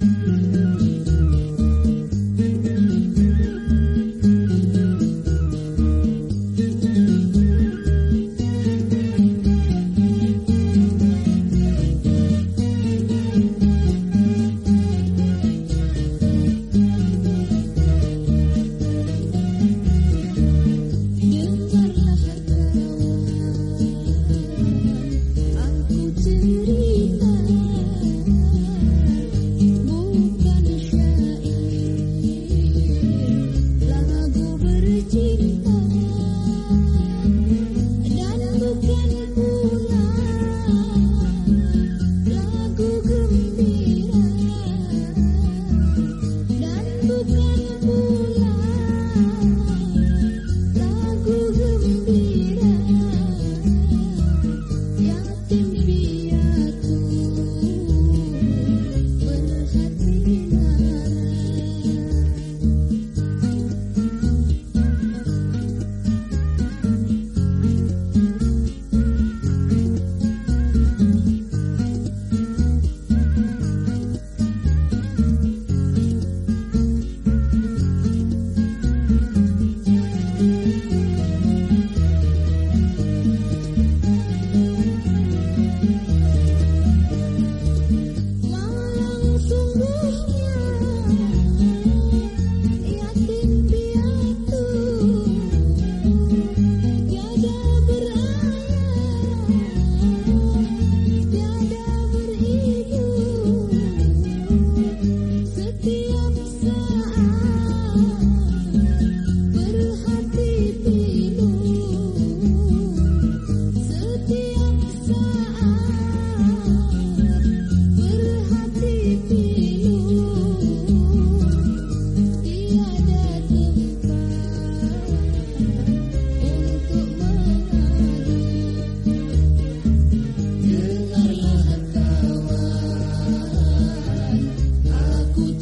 Bye.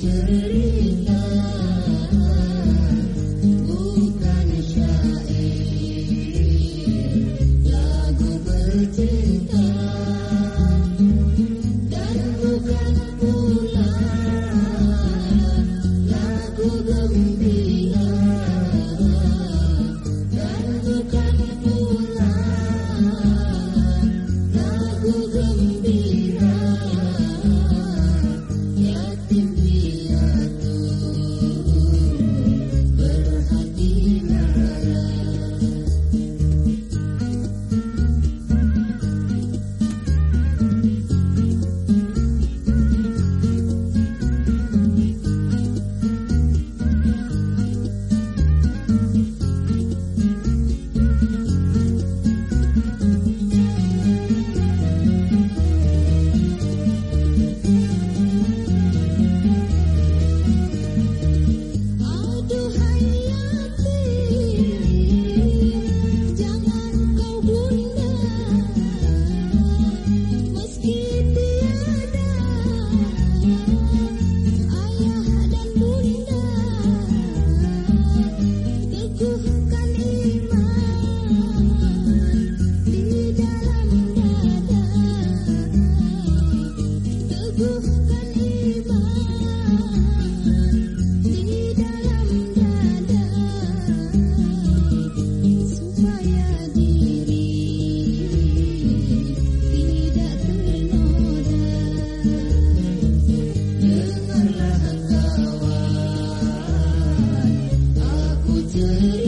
Mm-hmm. Mm-hmm.